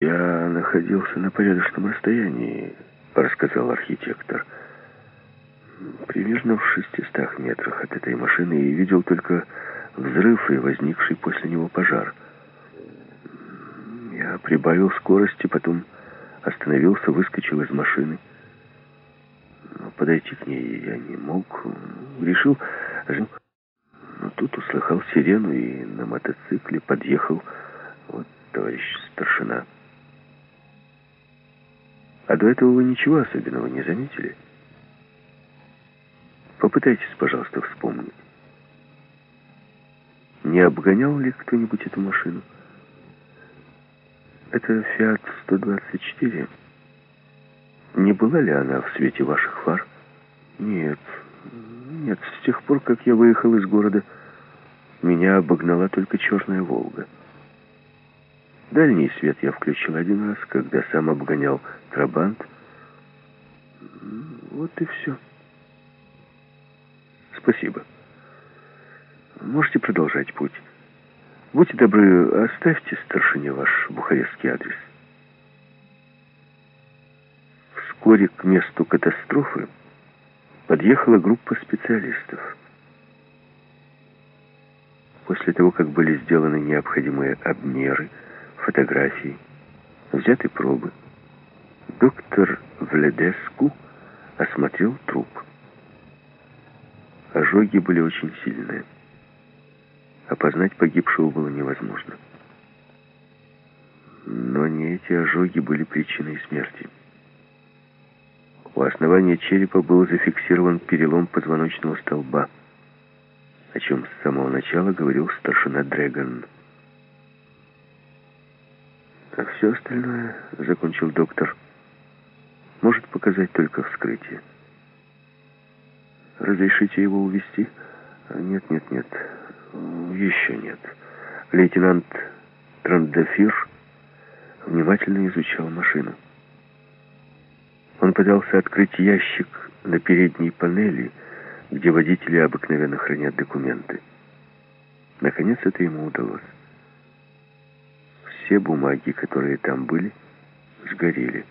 «Я находился на порядочном расстоянии», — рассказал архитектор. «Примерно в шестистах метрах от этой машины и видел только взрыв и возникший после него пожар. Я прибавил скорости, потом остановился, выскочил из машины. Но подойти к ней я не мог. Решил... Но тут услыхал сирену и на мотоцикле подъехал вот товарищ старшина. А до этого вы ничего особенного не заметили? Попытайтесь, пожалуйста, вспомнить. Не обгонял ли кто-нибудь эту машину? Это «Фиат 124». Не была ли она в свете ваших фар? Нет, нет, с тех пор, как я выехал из города, меня обогнала только черная «Волга». Дальний свет я включил один раз, когда сам обгонял Трабант. Вот и все. Спасибо. Можете продолжать путь. Будьте добры, оставьте старшине ваш бухарестский адрес. Вскоре к месту катастрофы подъехала группа специалистов. После того, как были сделаны необходимые обмеры, фотографии, взяты пробы. Доктор Вледеску осмотрел труп. Ожоги были очень сильные. Опознать погибшего было невозможно. Но не эти ожоги были причиной смерти. У основания черепа был зафиксирован перелом позвоночного столба, о чем с самого начала говорил старшина Дрэгон. А все остальное, закончил доктор, может показать только вскрытие. Разрешите его увезти? Нет, нет, нет. Еще нет. Лейтенант Трандафир внимательно изучал машину. Он пытался открыть ящик на передней панели, где водители обыкновенно хранят документы. Наконец это ему удалось. Все бумаги, которые там были, сгорели.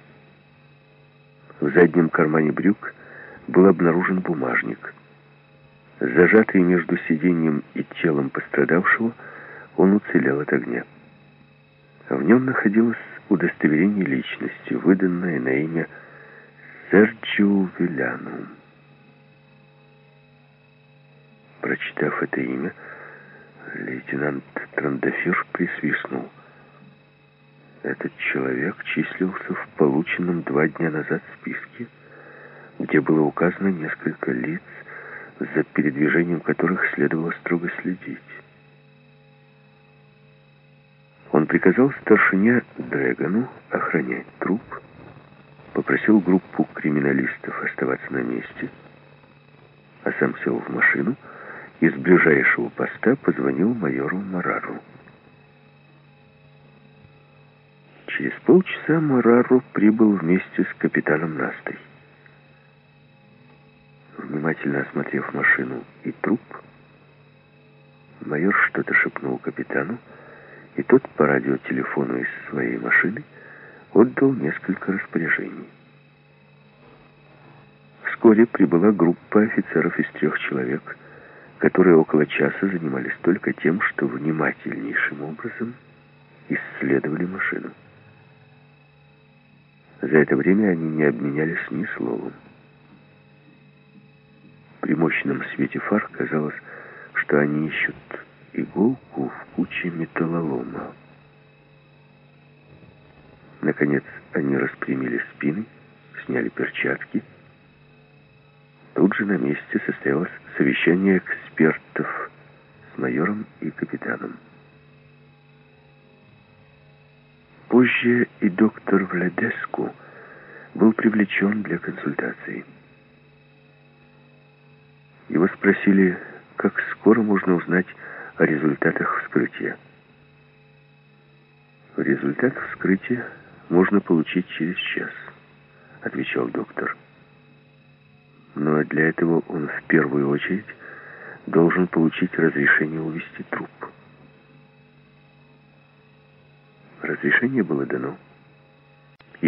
В заднем кармане брюк был обнаружен бумажник. Зажатый между сиденьем и телом пострадавшего, он уцелел от огня. В нем находилось удостоверение личности, выданное на имя Серджио Виляну. Прочитав это имя, лейтенант Трандафир присвистнул. Этот человек числился в полученном два дня назад списке, где было указано несколько лиц, за передвижением которых следовало строго следить. Он приказал старшине Дрэгону охранять труп, попросил группу криминалистов оставаться на месте, а сам сел в машину и с ближайшего поста позвонил майору Марару. Через полчаса Марару прибыл вместе с капитаном Настой. Внимательно осмотрев машину и труп, майор что-то шепнул капитану, и тот по радиотелефону из своей машины отдал несколько распоряжений. Вскоре прибыла группа офицеров из трех человек, которые около часа занимались только тем, что внимательнейшим образом исследовали машину. За это время они не обменялись ни словом. При мощном свете фар казалось, что они ищут иголку в куче металлолома. Наконец они распрямили спины, сняли перчатки. Тут же на месте состоялось совещание экспертов с майором и капитаном. Позже и доктор Вледеску был привлечен для консультации. Его спросили, как скоро можно узнать о результатах вскрытия. Результат вскрытия можно получить через час, отвечал доктор. Но для этого он в первую очередь должен получить разрешение увезти труп. Разрешение было дано.